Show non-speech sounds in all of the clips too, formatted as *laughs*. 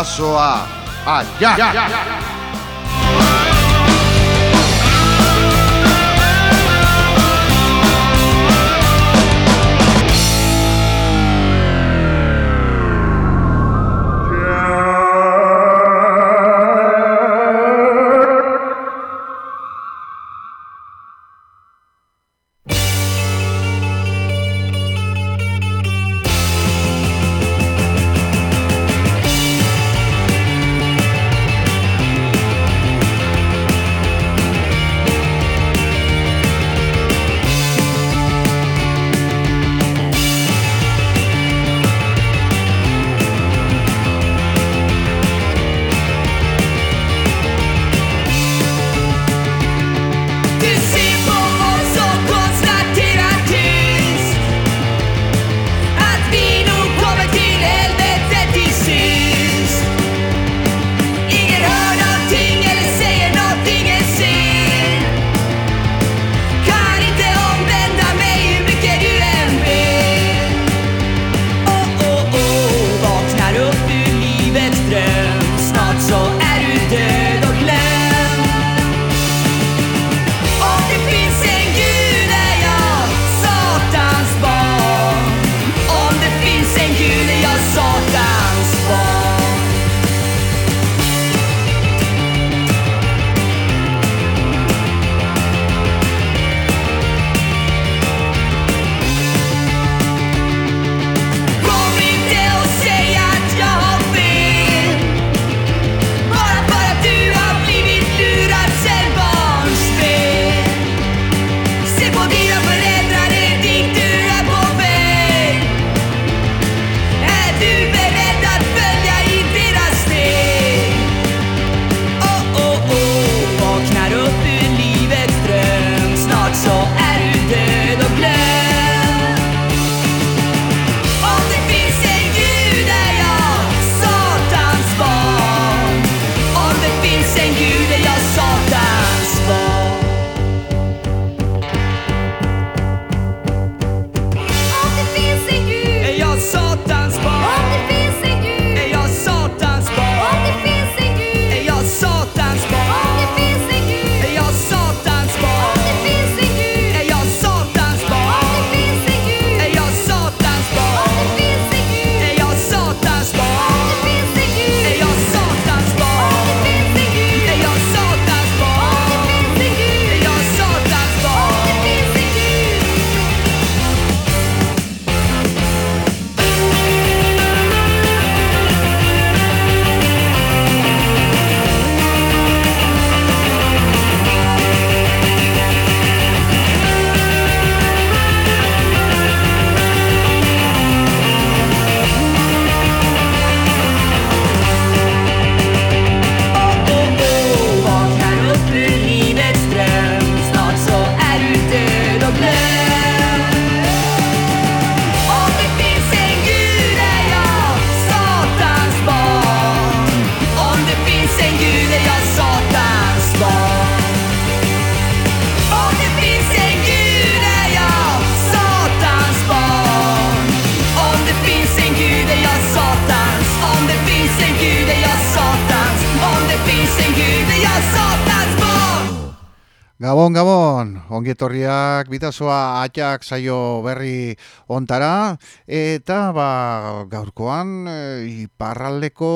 paso a allá. Gabon, gabon, ongietorriak bitazoa atxak saio berri ontara, eta ba, gaurkoan e, iparraldeko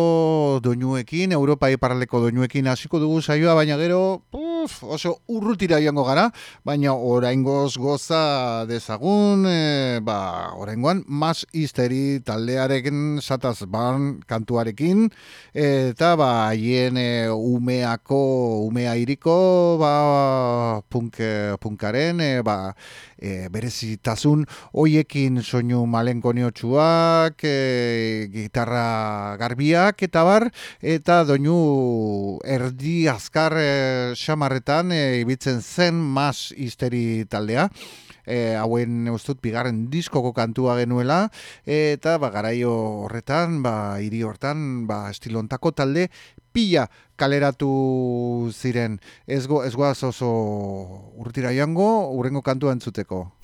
doinuekin, Europa iparraldeko doinuekin hasiko dugu saioa, baina gero puf, oso urrutira joango gara, baina oraingoz goza dezagun, e, ba, oraingoan mas isteri taldearekin sataz ban kantuarekin, eta ba, haien e, umeako, umea iriko, ba, punk, punkaren e, ba, e, berezitasun hoiekin soinu malenkoniotsuak, e, gitarra garbiak eta bar, eta doinu erdi azkar e, xamarretan e, ibitzen zen mas histeri taldea. E, hauen ustut bigarren diskoko kantua genuela eta ba, garaio horretan ba, hiri hortan ba, estilontako talde pila kaleratu ziren. Ez goaz oso urtira joango, urrengo kantua entzuteko.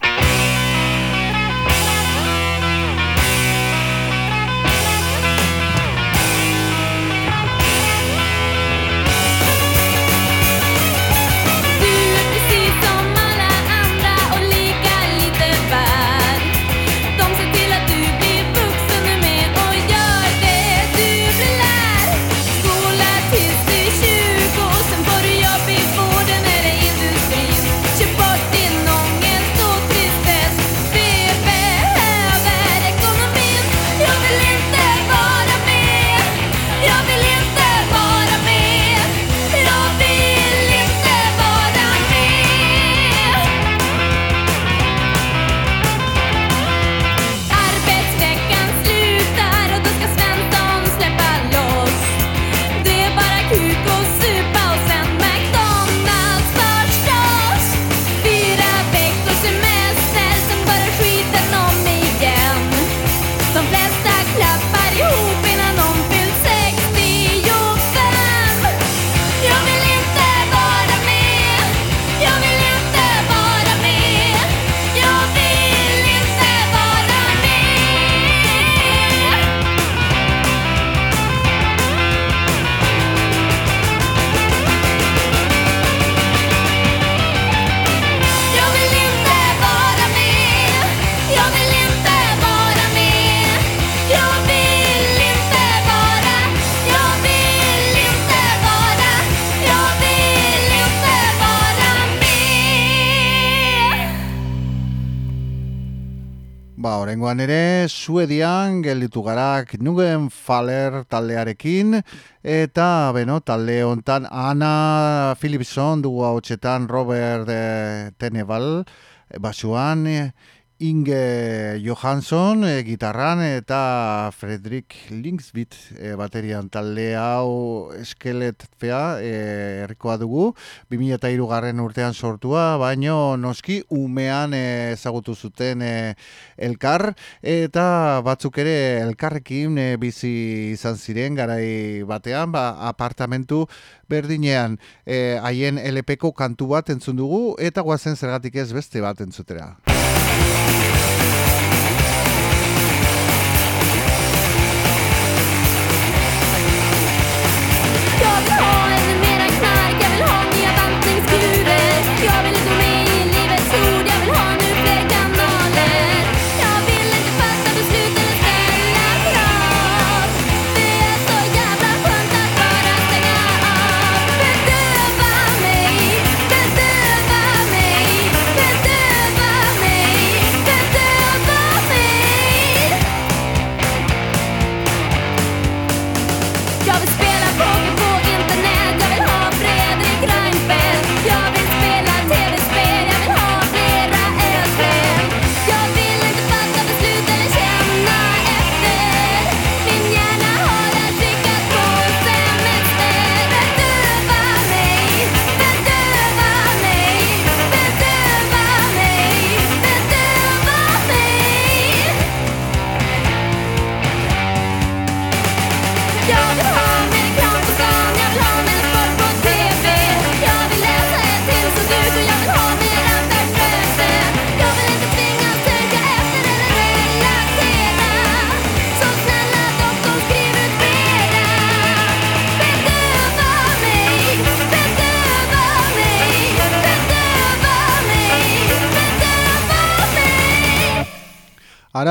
Suedian gelditu garak nugen faler taldearekin, eta, beno, talde hontan Ana Philipson dugu hau Robert eh, Teneval, basuan, Inge Johansson e, gitarran eta Fredrik Linksbit e, baterian. Talde hau eskeletfea e, errikoa dugu. 2003 garren urtean sortua baino noski umean ezagutu zuten elkar. Eta batzuk ere elkarrekin bizi izan ziren garai batean ba, apartamentu berdinean. Haien e, LPko kantu bat entzun dugu eta guazen zergatik ez beste bat entzutera. Yeah.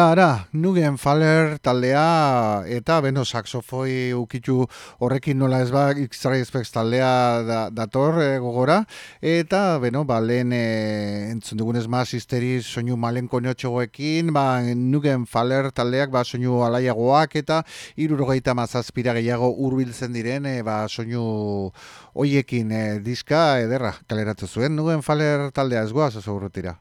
Ara, nugen faler taldea eta beno saxofoi ukitu horrekin nola ez ba x taldea da, dator e, gogora eta beno ba lehen e, entzun dugunez ma sisteri soinu malen konotxoekin ba nugen faler taldeak ba soinu alaiagoak eta irurogeita mazazpira gehiago urbiltzen diren e, ba soinu hoiekin e, diska ederra kaleratu zuen nugen faler taldea ez goaz oso urrutira.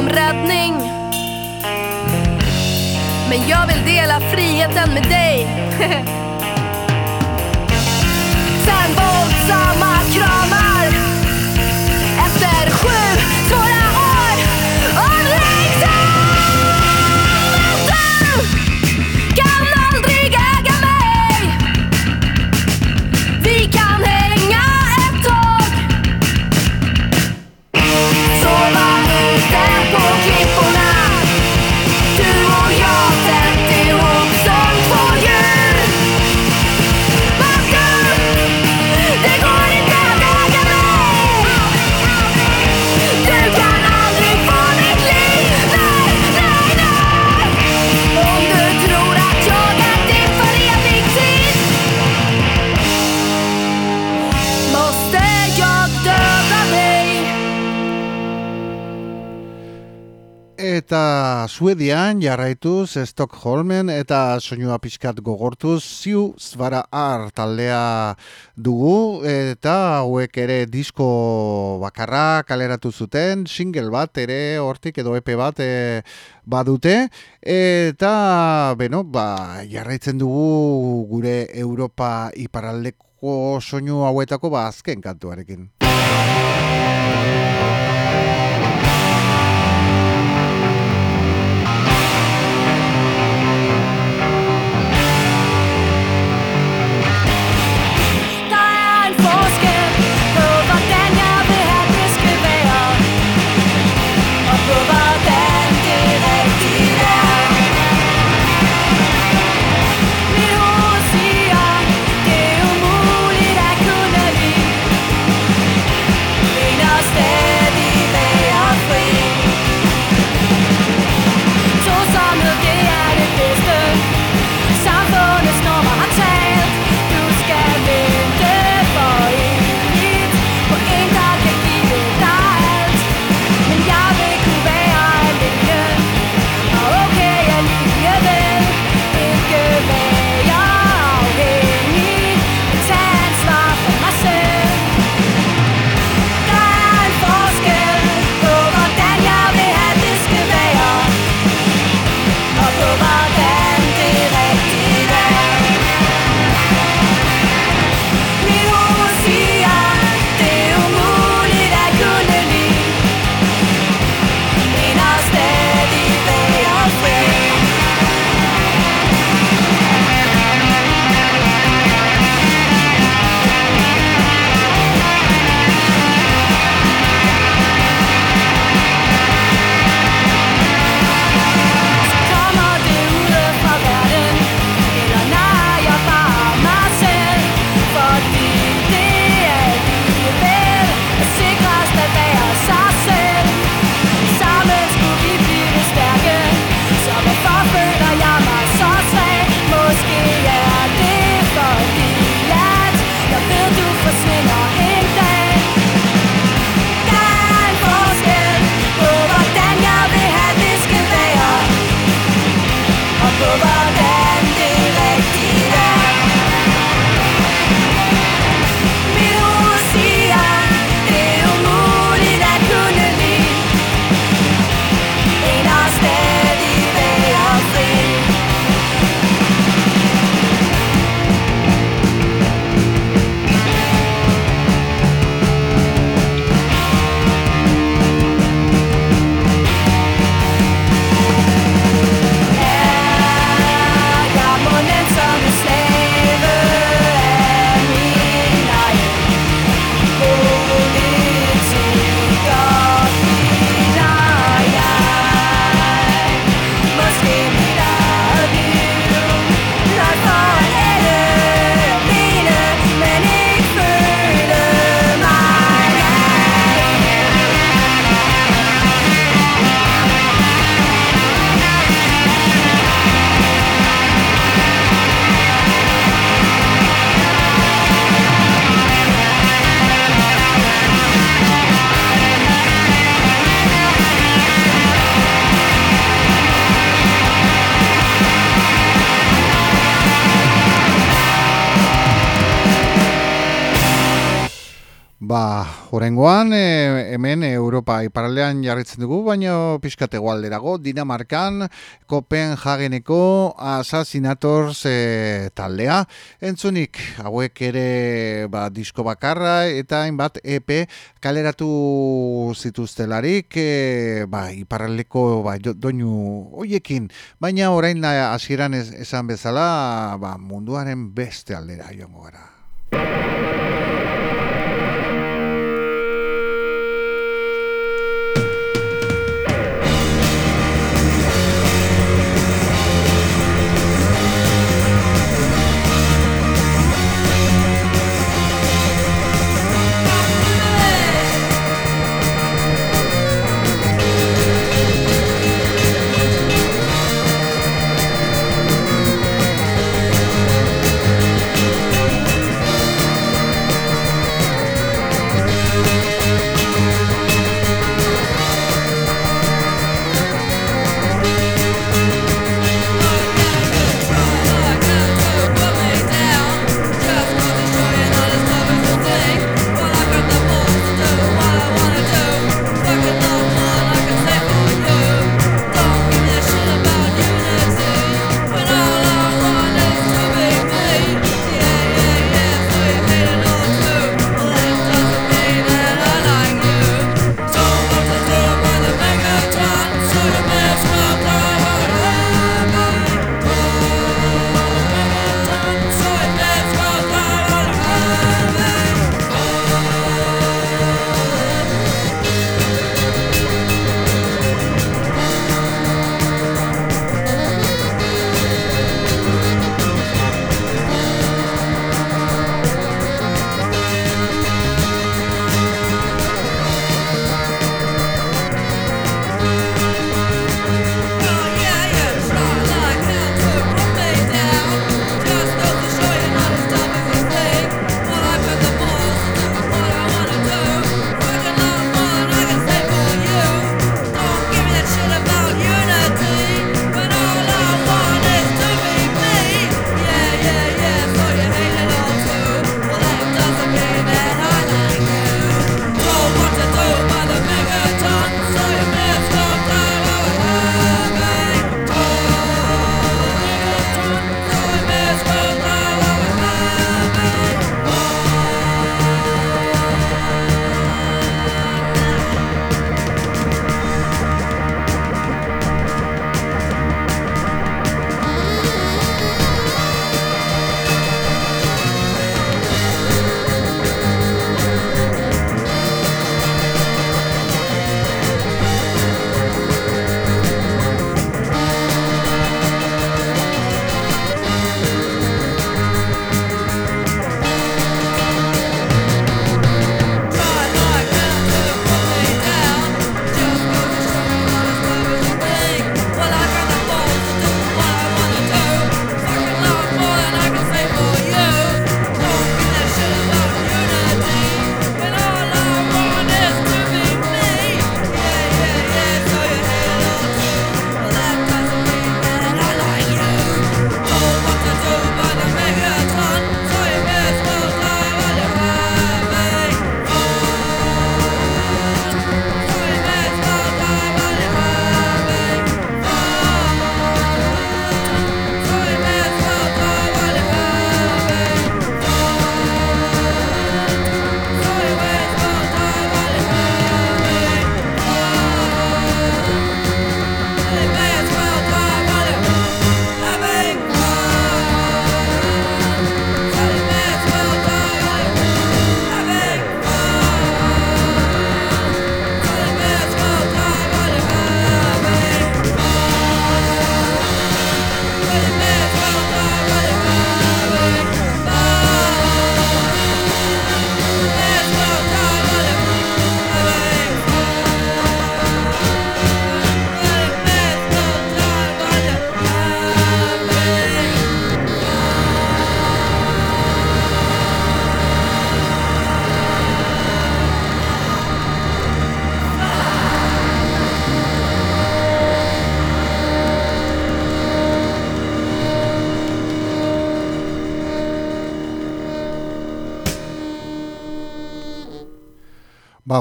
om räddning. Men jag vill dela friheten med dig. *laughs* Suedian jarraituz Stockholmen eta soinua pixkat gogortuz ziu zvara ar taldea dugu eta hauek ere disko bakarra kaleratu zuten, single bat ere hortik edo epe bat e, badute eta beno, ba, jarraitzen dugu gure Europa iparaldeko soinu hauetako ba azken kantuarekin. Horengoan, e, hemen Europa iparaldean jarritzen dugu, baina pixkat egualderago, Dinamarkan, Kopenhageneko Assassinators e, taldea. Entzunik, hauek ere ba, disko bakarra eta hainbat EP kaleratu zituztelarik, e, ba, iparaldeko ba, doinu hoiekin, baina orain hasieran esan bezala ba, munduaren beste aldera joango gara.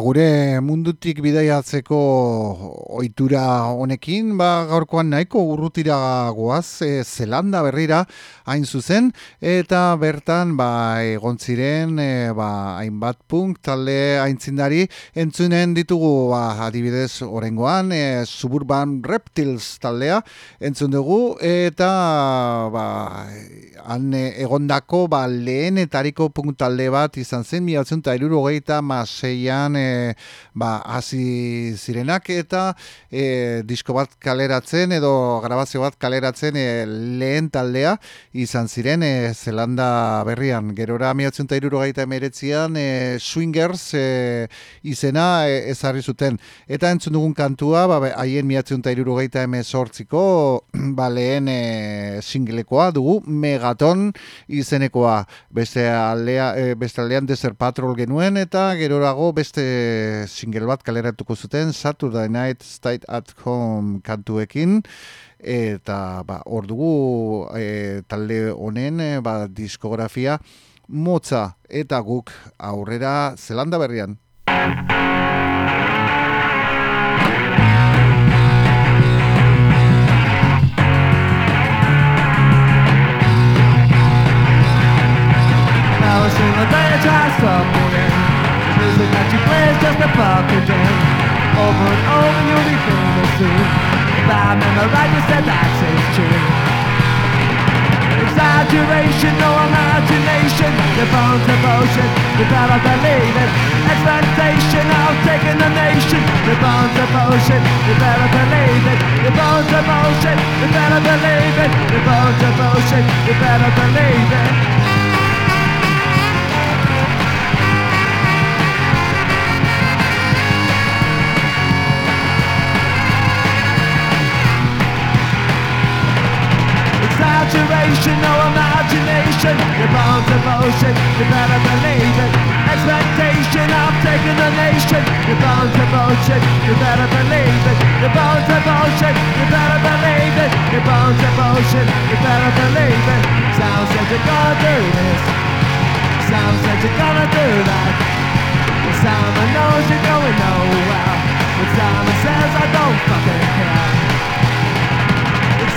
Ba, gure mundutik bidaiatzeko ohitura honekin, ba, gaurkoan nahiko urrutira goaz, e, zelanda berrira hain zuzen, eta bertan ba, egon ziren e, ba, hainbat punk talde haintzindari entzunen ditugu ba, adibidez orengoan, e, suburban reptils taldea entzun dugu, eta ba, han egondako ba, lehenetariko punk talde bat izan zen, mi eta irurogeita maseian e, ba, hasi zirenak eta e, disko bat kaleratzen edo grabazio bat kaleratzen e, lehen taldea izan ziren e, Zelanda berrian. Gerora miatzen eta irurogeita emeretzian e, Swingers e, izena e, ezarri zuten. Eta entzun dugun kantua, ba, haien miatzen eta irurogeita emezortziko *clears throat* ba, lehen e, singlekoa dugu Megaton izenekoa. Beste, aldea, e, beste aldean Desert Patrol genuen eta gerorago beste single bat kaleratuko zuten Saturday Night State at Home kantuekin. Eta ba, hor dugu e, talde honen e, ba, diskografia motza. Eta guk aurrera zelanda berrian. Now it's in the day try something music that you play is just a fucking jam Over and over you'll be famous soon. If I remember right you said that's his tune Exaggeration, no imagination. Your bones devotion, you better believe it. Expectation of taking the nation. Your bones devotion, you better believe it. Your bones devotion, you better believe it. Your bones devotion, you better believe it saturation, no imagination. You're bound to motion, you better believe it. Expectation of taking the nation. You're bound to motion, you better believe it. You're bound to motion, you better believe it. You're bound to motion, you better believe it. Sounds like you're gonna do this. Sounds like you're gonna do that. Simon knows you're going nowhere. But Simon says I don't fucking care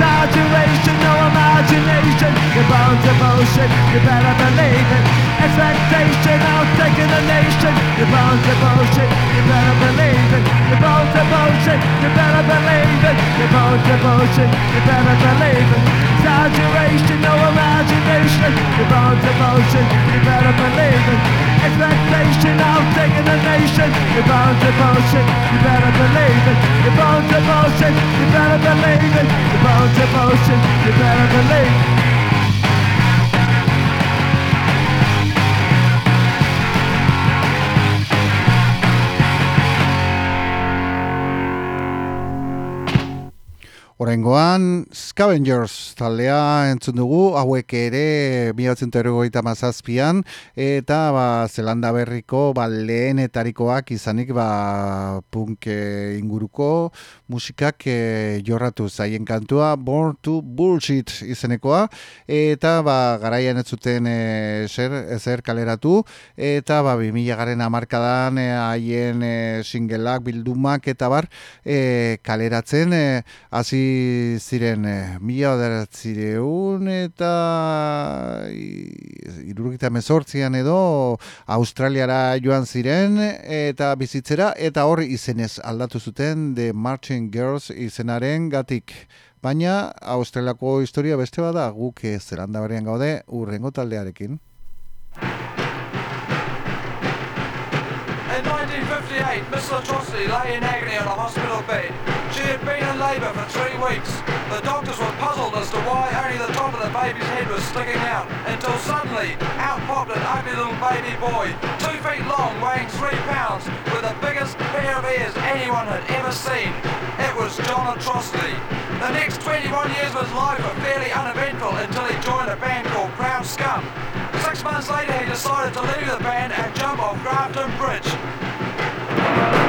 exaggeration, no imagination. You're bound to motion, you better believe it. Expectation of taking the nation. You're bound to motion, you better believe it. You're bound to motion, you better believe it. You're bound to motion, you better believe it. Exaggeration, no imagination. You're bound to motion, you better believe it. Expectation of taking the nation. You're bound to motion, you better believe it. You're bound to motion, you better believe it Bound devotion, you better believe Horengoan, Scavengers taldea entzun dugu, hauek ere miatzen terogoita mazazpian, eta ba, Zelanda berriko ba, lehenetarikoak izanik ba, punk inguruko musikak e, jorratu zaien kantua, Born to Bullshit izenekoa, eta ba, garaian ez zuten e, ezer kaleratu, eta ba, 2000 garen amarkadan e, haien e, singelak, bildumak, eta bar, e, kaleratzen, hasi ziren e, mila zireun eta irurgita mezortzian edo Australiara joan ziren eta bizitzera. Eta hor izenez aldatu zuten The Marching Girls izenaren gatik. Baina Australiako historia beste bada guk zelanda berrian gaude urrengo taldearekin. 1958, Miss Latrosity lay in agony on a hospital bed. She had been in labour for three weeks. The doctors were puzzled as to why only the top of the baby's head was sticking out, until suddenly out popped an ugly little baby boy, two feet long, weighing three pounds, with the biggest pair of ears anyone had ever seen. It was John Atrocity. The next 21 years of his life were fairly uneventful until he joined a band called Crown Scum. Six months later he decided to leave the band and jump off Grafton Bridge. The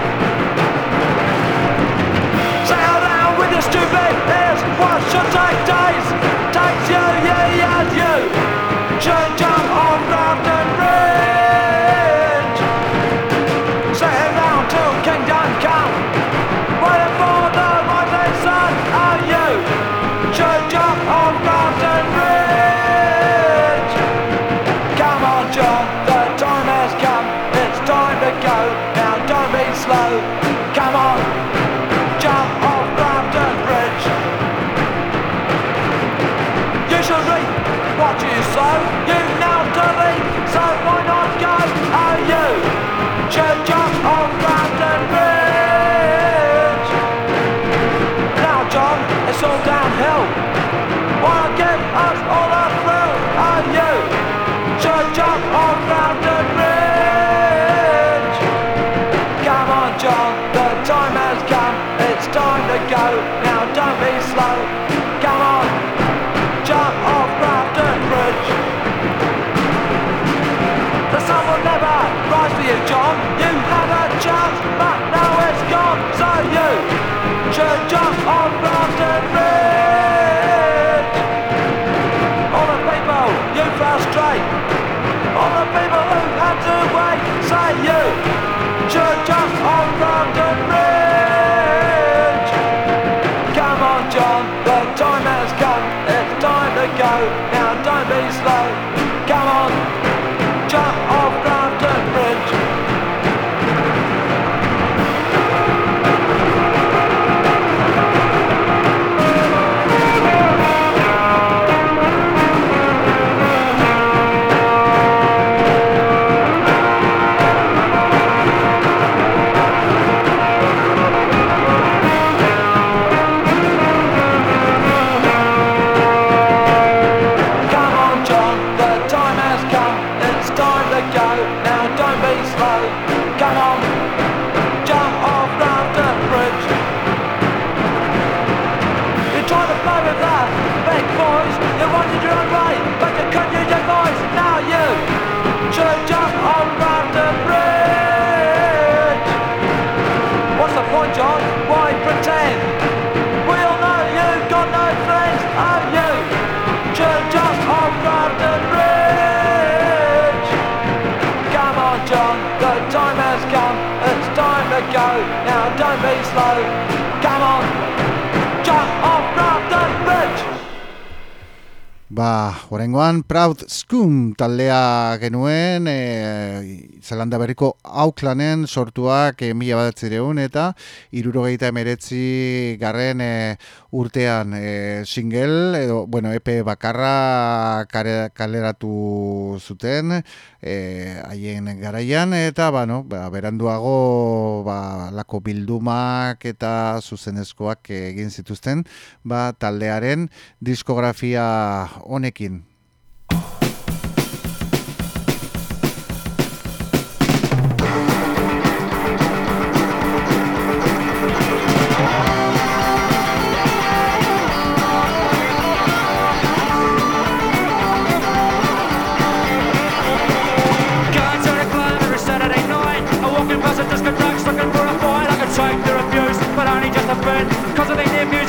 Proud Scum taldea genuen, e, Zelanda berriko Aucklanen sortuak e, mila badatzireun eta irurogeita emeretzi garren e, urtean e, single, edo, bueno, EP bakarra kaleratu zuten e, haien garaian, eta, bueno, ba, beranduago ba, lako bildumak eta zuzenezkoak egin zituzten, ba, taldearen diskografia honekin.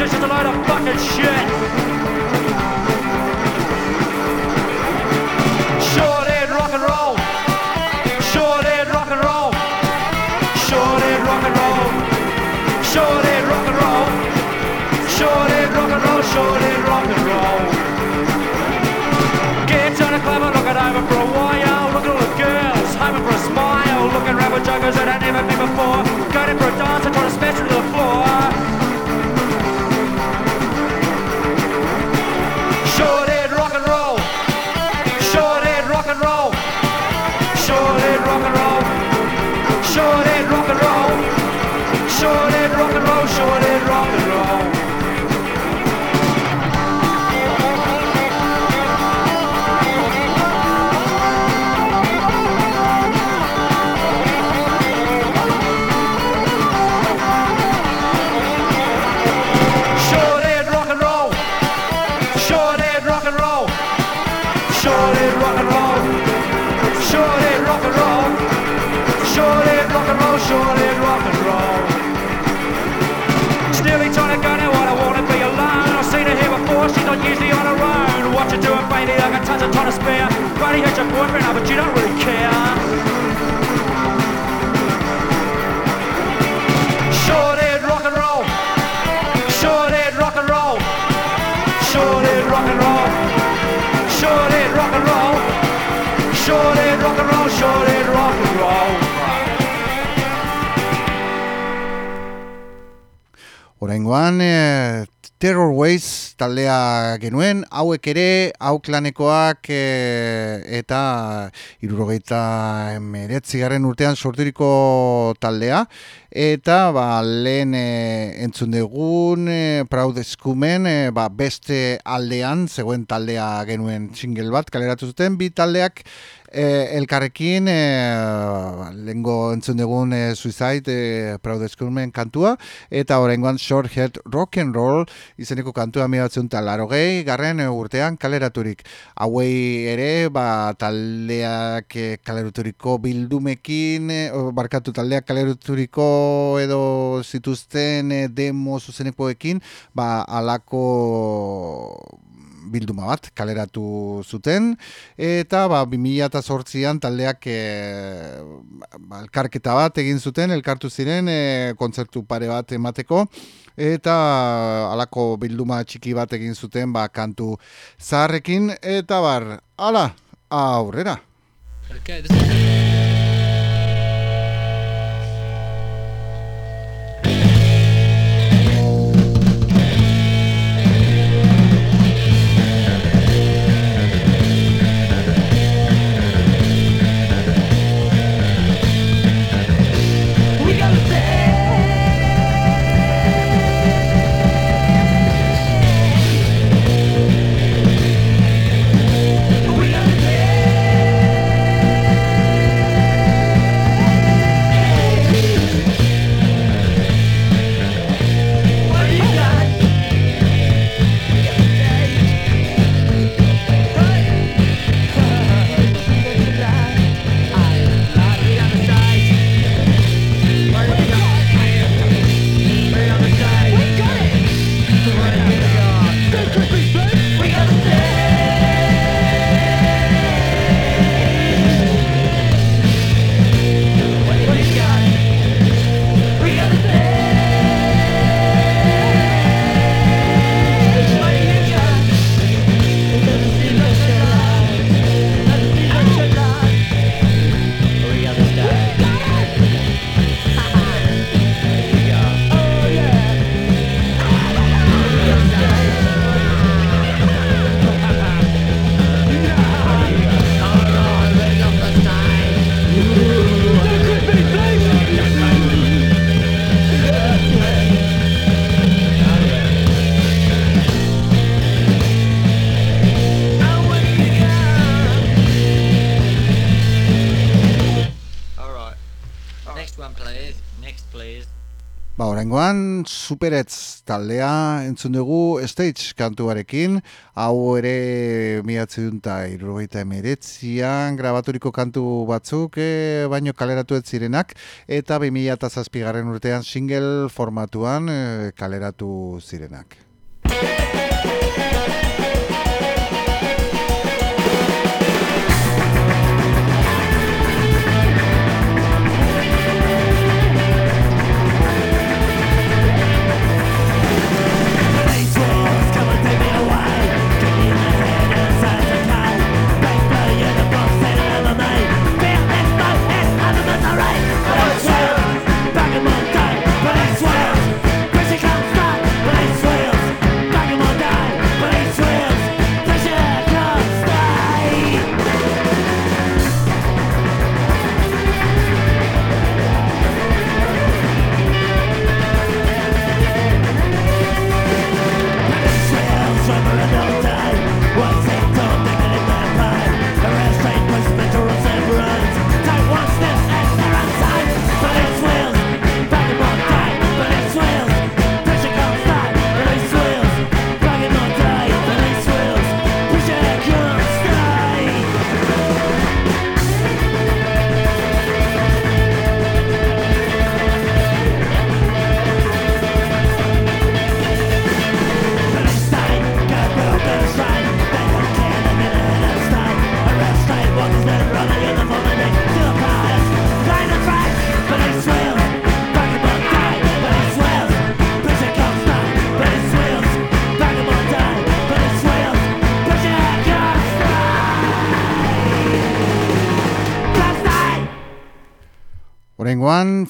Just a load of fucking shit. Rock and roll. Rock and roll. Rock and roll. Rock and roll. Rock and roll. Rock and roll. Get and look it over for a while. At all the girls, hoping for a smile. Looking with that I've never been before. Going in for a dance and trying to smash to the floor. Short head rock and roll. Short head rock and roll. Tons of time to spare. Hurt your boyfriend, but you don't really care. Short head rock and roll. Short head rock and roll. Short head rock and roll. Short head rock and roll. Short head rock and roll. Short head rock and roll. Oraingoan e, Terror Ways taldea genuen, hauek ere auklanekoak e, eta irurogeita meretzigarren urtean sorturiko taldea. Eta ba, lehen e, entzun dugun e, Proud Eskumen e, ba, beste aldean zegoen taldea genuen single bat kaleratu zuten. Bi taldeak e, elkarrekin e, lengo entzun dugun e, Suicide e, Proud kantua eta oraingoan Short Head Rock and Roll izeneko kantua miratzen talaro gehi garren urtean kaleraturik. Hauei ere ba, taldeak e, kaleraturiko bildumekin e, barkatu taldeak kaleraturiko edo zituzten e, demo zuzenekoekin ba alako bilduma bat kaleratu zuten. Eta ba 2008an taldeak e, ba, elkarketa bat egin zuten elkartu ziren e, kontzertu pare bat emateko. Eta halako bilduma txiki bat egin zuten ba kantu zaharrekin. Eta bar hala aurrera. Okay, oraingoan Superetz taldea entzun dugu stage kantuarekin, hau ere miatzen eta irrogeita emeretzian grabaturiko kantu batzuk e, baino kaleratu ez zirenak, eta 2008 garren urtean single formatuan e, kaleratu zirenak.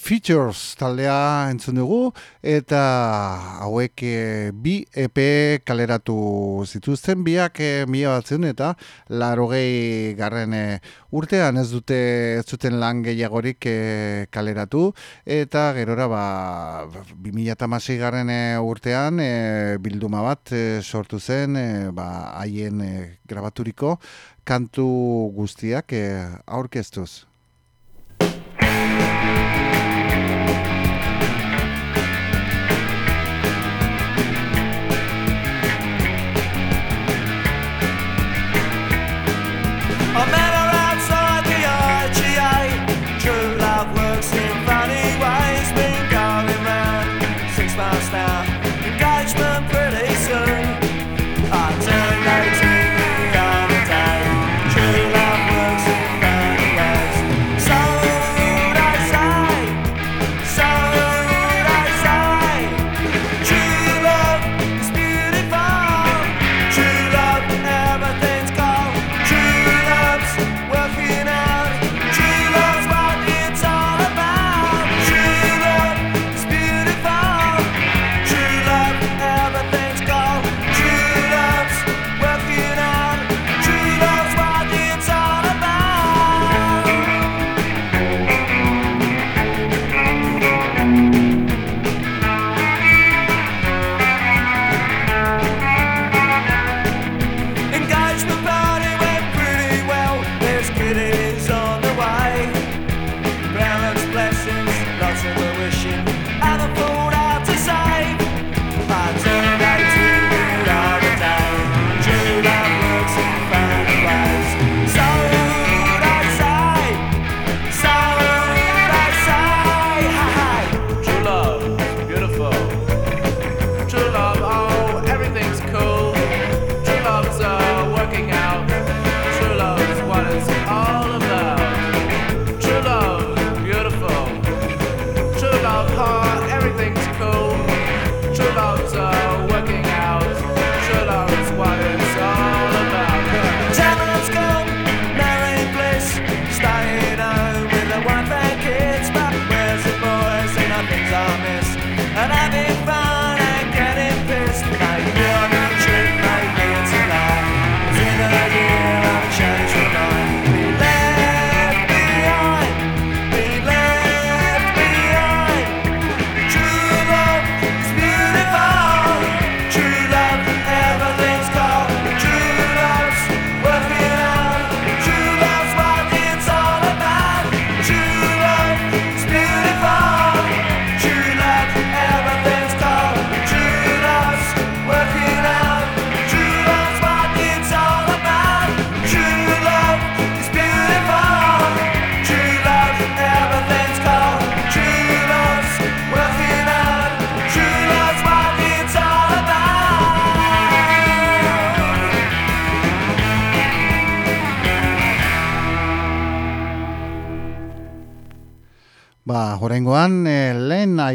Features taldea entzun dugu eta hauek e, bi EP kaleratu zituzten biak e, mila batzen eta larogei garren e, urtean ez dute ez zuten lan gehiagorik e, kaleratu eta gerora ba 2016 garren e, urtean e, bilduma bat e, sortu zen e, ba haien grabaturiko kantu guztiak aurkeztuz.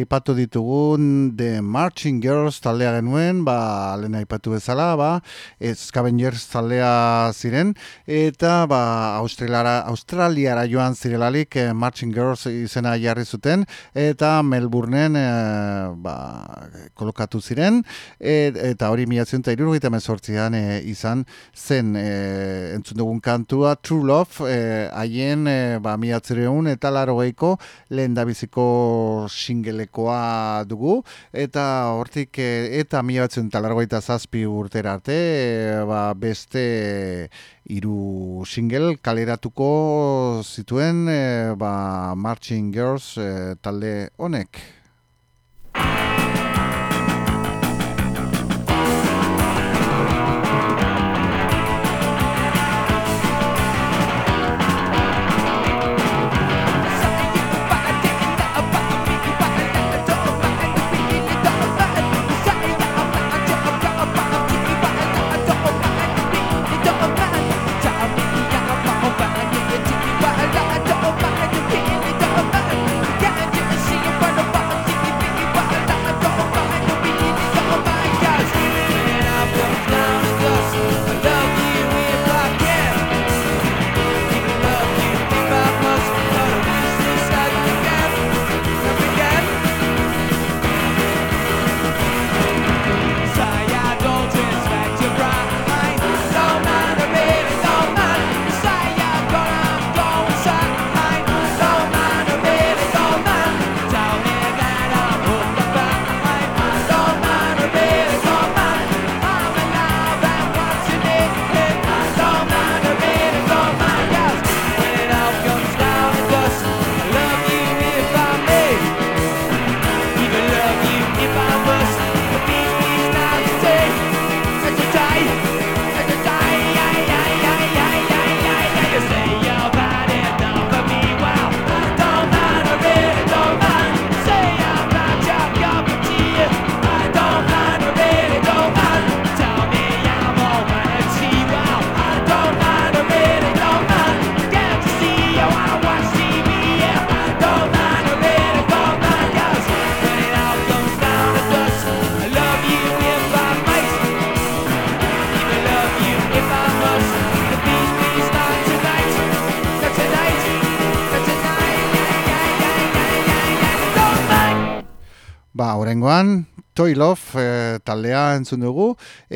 Aipatu ditugun The Marching Girls taldea genuen, ba, lehen aipatu bezala, ba, Scavengers taldea ziren, eta ba, Australiara, Australiara joan zirelalik e, Marching Girls izena jarri zuten, eta Melbourneen e, ba, kolokatu ziren, e, eta hori miatzen eta irurogeita mezortzian e, izan zen e, entzun dugun kantua True Love, haien e, ba, miatzireun eta laro lehen dabiziko singelekoa dugu, eta hortik eh, eta mila batzen talargoita zazpi urtera arte, eh, ba, beste hiru single kaleratuko zituen eh, ba, Marching Girls talde honek.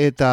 Eta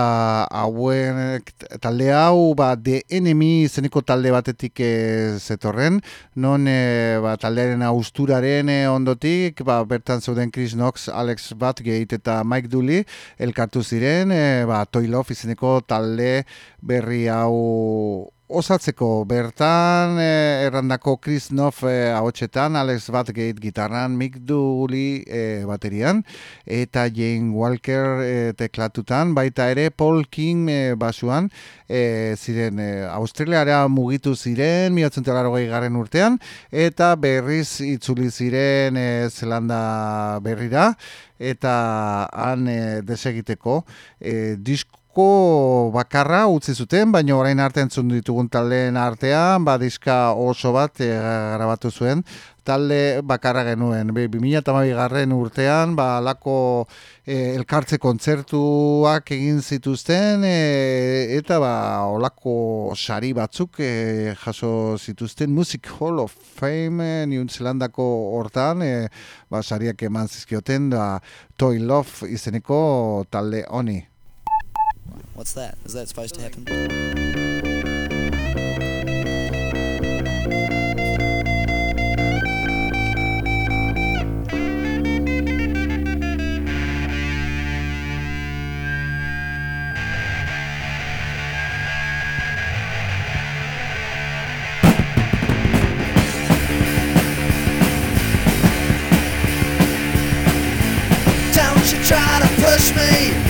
hauen talde hau ba, The Enemy zeneko talde batetik e, zetorren, non e, ba, taldearen austuraren e, ondotik, ba, bertan zeuden Chris Knox, Alex Batgate eta Mike Dooley elkartu ziren, e, ba, Toy Love izeneko talde berri hau osatzeko. Bertan eh, errandako Chris Noff eh, ahotsetan, Alex Batgate gitarran, Mick Dooley eh, baterian, eta Jane Walker eh, teklatutan, baita ere Paul King eh, basuan, eh, ziren eh, Australiara mugitu ziren, miatzen telarogei garen urtean, eta berriz itzuli ziren eh, Zelanda berrira, eta han eh, desegiteko eh, disko disko bakarra utzi zuten, baina orain arte entzun ditugun taldeen artean, badiska oso bat e, grabatu zuen, talde bakarra genuen. Be, 2008 garren urtean, ba, lako e, elkartze kontzertuak egin zituzten, e, eta ba, olako sari batzuk e, jaso zituzten Music Hall of Fame New Zealandako hortan, e, ba, sariak eman zizkioten, da, Toy Love izeneko talde honi. What's that? Is that supposed to happen? Don't you try to push me,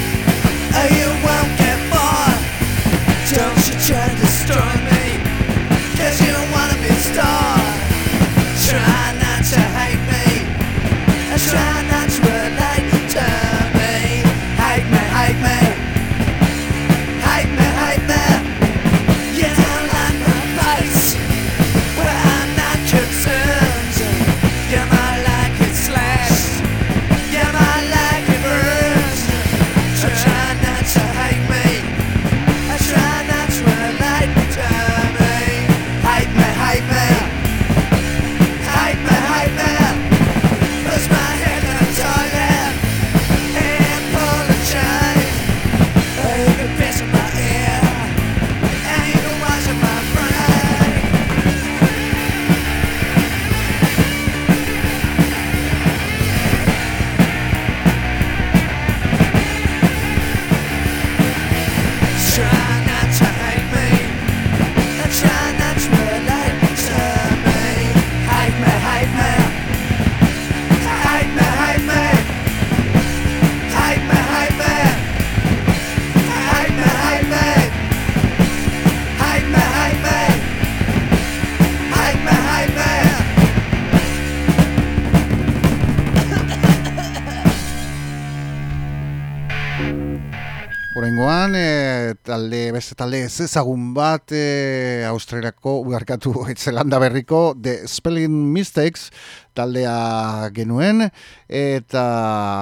beste talde ez ezagun bat e, Australiako, ugarkatu, *laughs* Zelanda berriko, The Spelling Mistakes, taldea genuen eta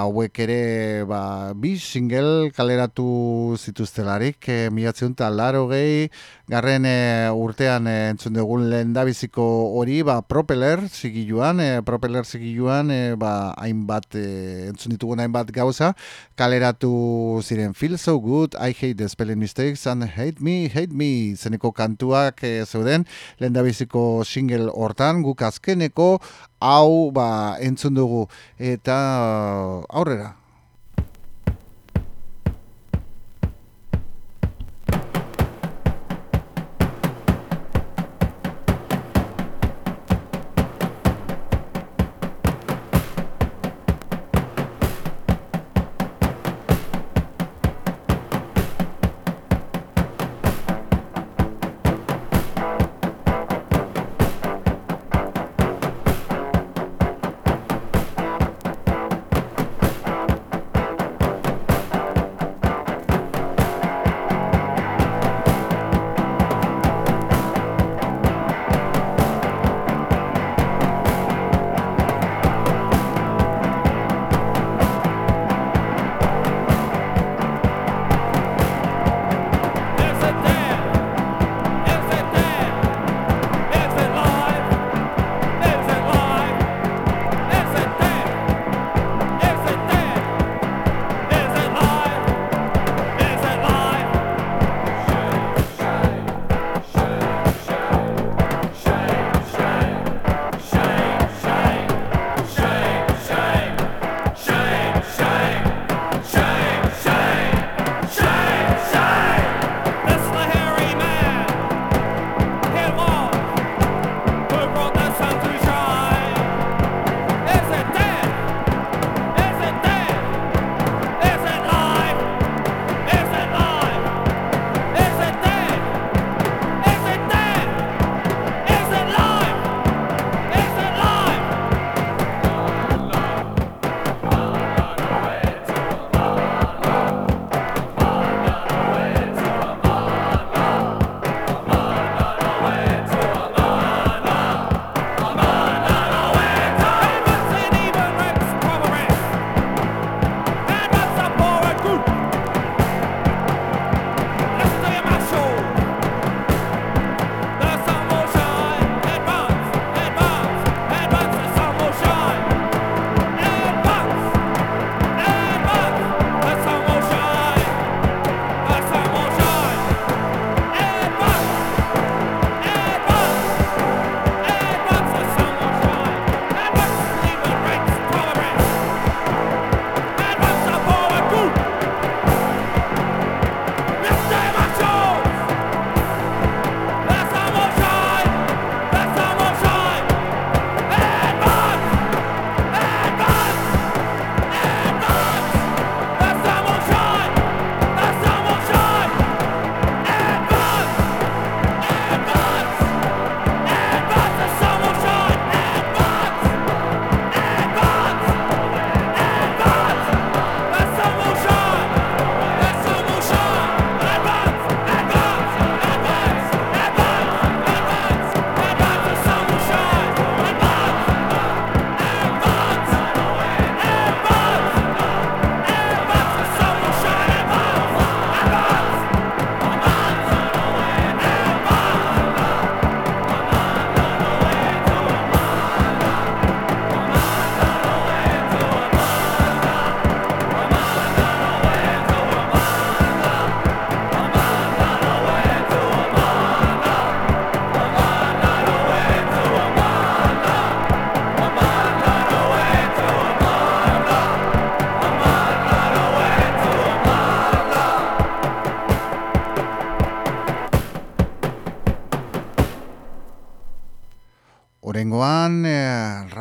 hauek ere ba, bi single kaleratu zituztelarik e, milatzen eta laro gehi garren e, urtean e, entzun dugun lehen dabiziko hori ba, propeller zigiluan e, propeller zigiluan e, ba, hainbat e, entzun ditugun hainbat gauza kaleratu ziren. Feel so good I hate the spelling mistakes and hate me hate me zeneko kantuak e, zeuden lehen dabiziko single hortan. Guk azkeneko hau ba, entzun dugu eta aurrera.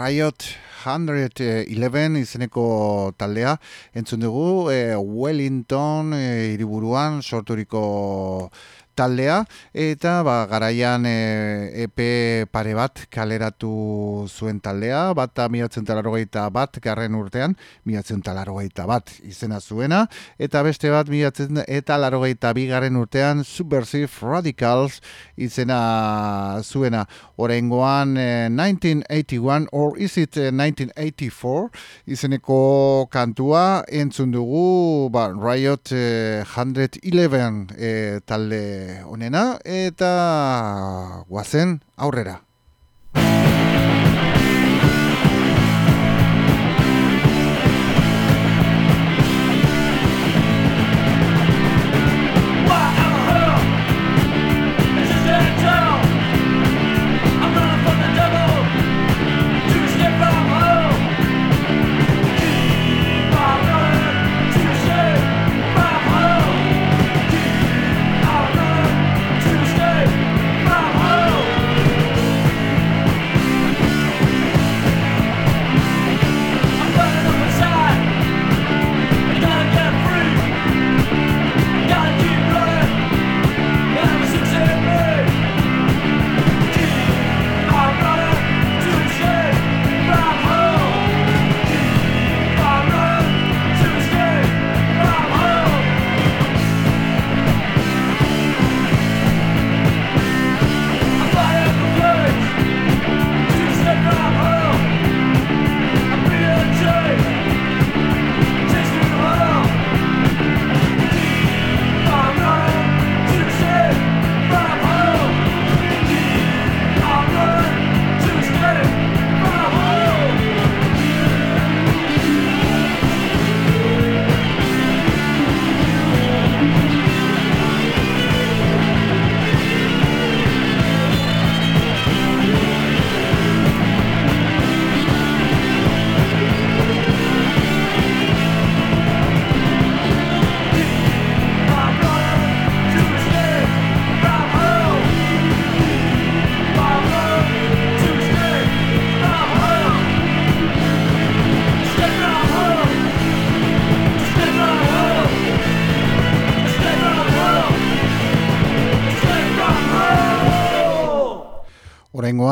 Riot 111 izeneko taldea. Entzun dugu eh, Wellington eh, hiriburuan sorturiko taldea eta ba, garaian e, EP pare bat kaleratu zuen taldea, bat miatzen talarrogeita bat garren urtean, miatzen talarrogeita bat izena zuena, eta beste bat miatzen eta larogeita bi garren urtean Subversive Radicals izena zuena. Horengoan eh, 1981 or is it eh, 1984 izeneko kantua entzun dugu ba, Riot eh, 111 eh, talde honena eta guazen aurrera.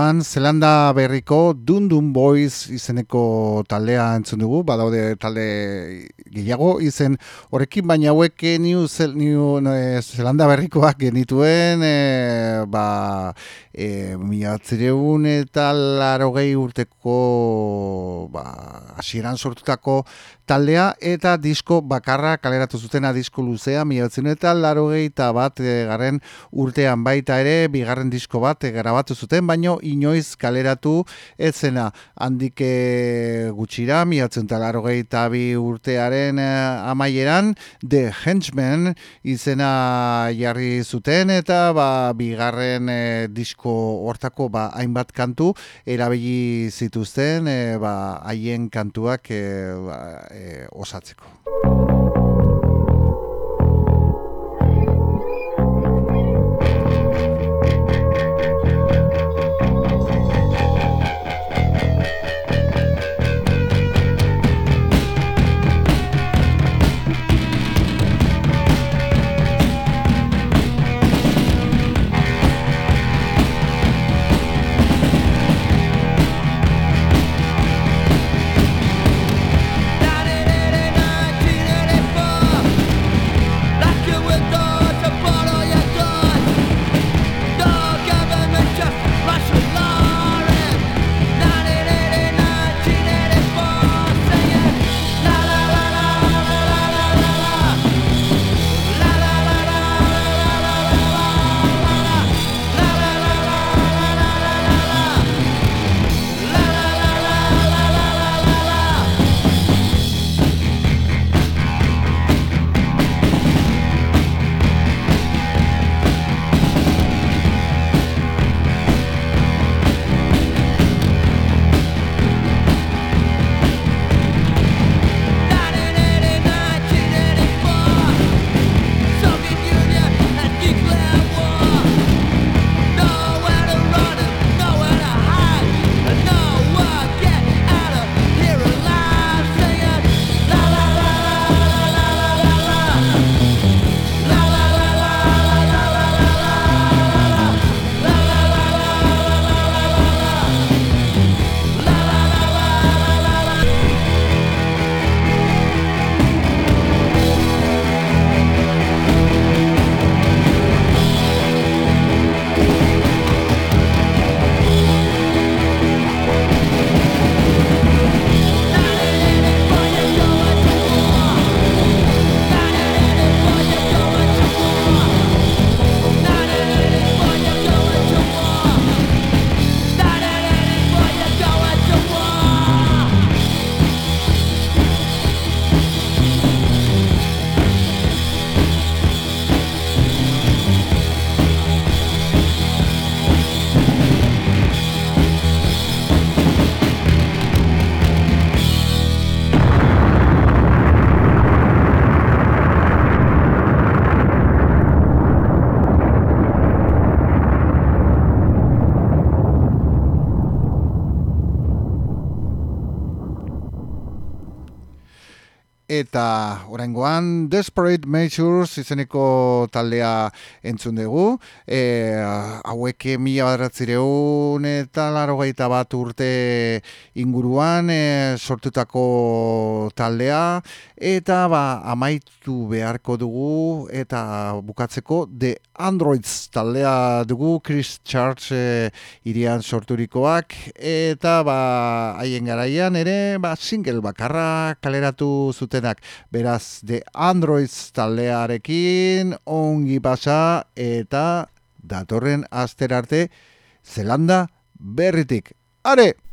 Horengoan, Zelanda berriko Dundun Boys izeneko taldea entzun dugu, badaude talde gehiago izen horrekin, baina hauek New, Zel, New eh, Zelanda berrikoak genituen, e, ba, e, miatzireun eta larogei urteko ba, asieran sortutako taldea eta disko bakarra kaleratu zutena disko luzea miatzen eta larogei eta bat e, garren urtean baita ere bigarren disko bat e, grabatu zuten baino inoiz kaleratu etzena handik e, gutxira miatzen eta larogei eta bi urtearen e, amaieran The Henchman izena jarri zuten eta ba, bigarren e, disko hortako ba, hainbat kantu erabili zituzten e, ba, haien kantuak e, ba, e, osatzeko. Desperate Measures izeneko taldea entzun dugu. E, hauek mila baderatzireun eta laro bat urte inguruan e, sortutako taldea eta ba, amaitu beharko dugu eta bukatzeko The Androids taldea dugu Chris Charles e, irian sorturikoak eta ba, haien garaian ere ba, single bakarra kaleratu zutenak beraz The Androids taldearekin ongi pasa eta datorren aster arte Zelanda berritik. Are!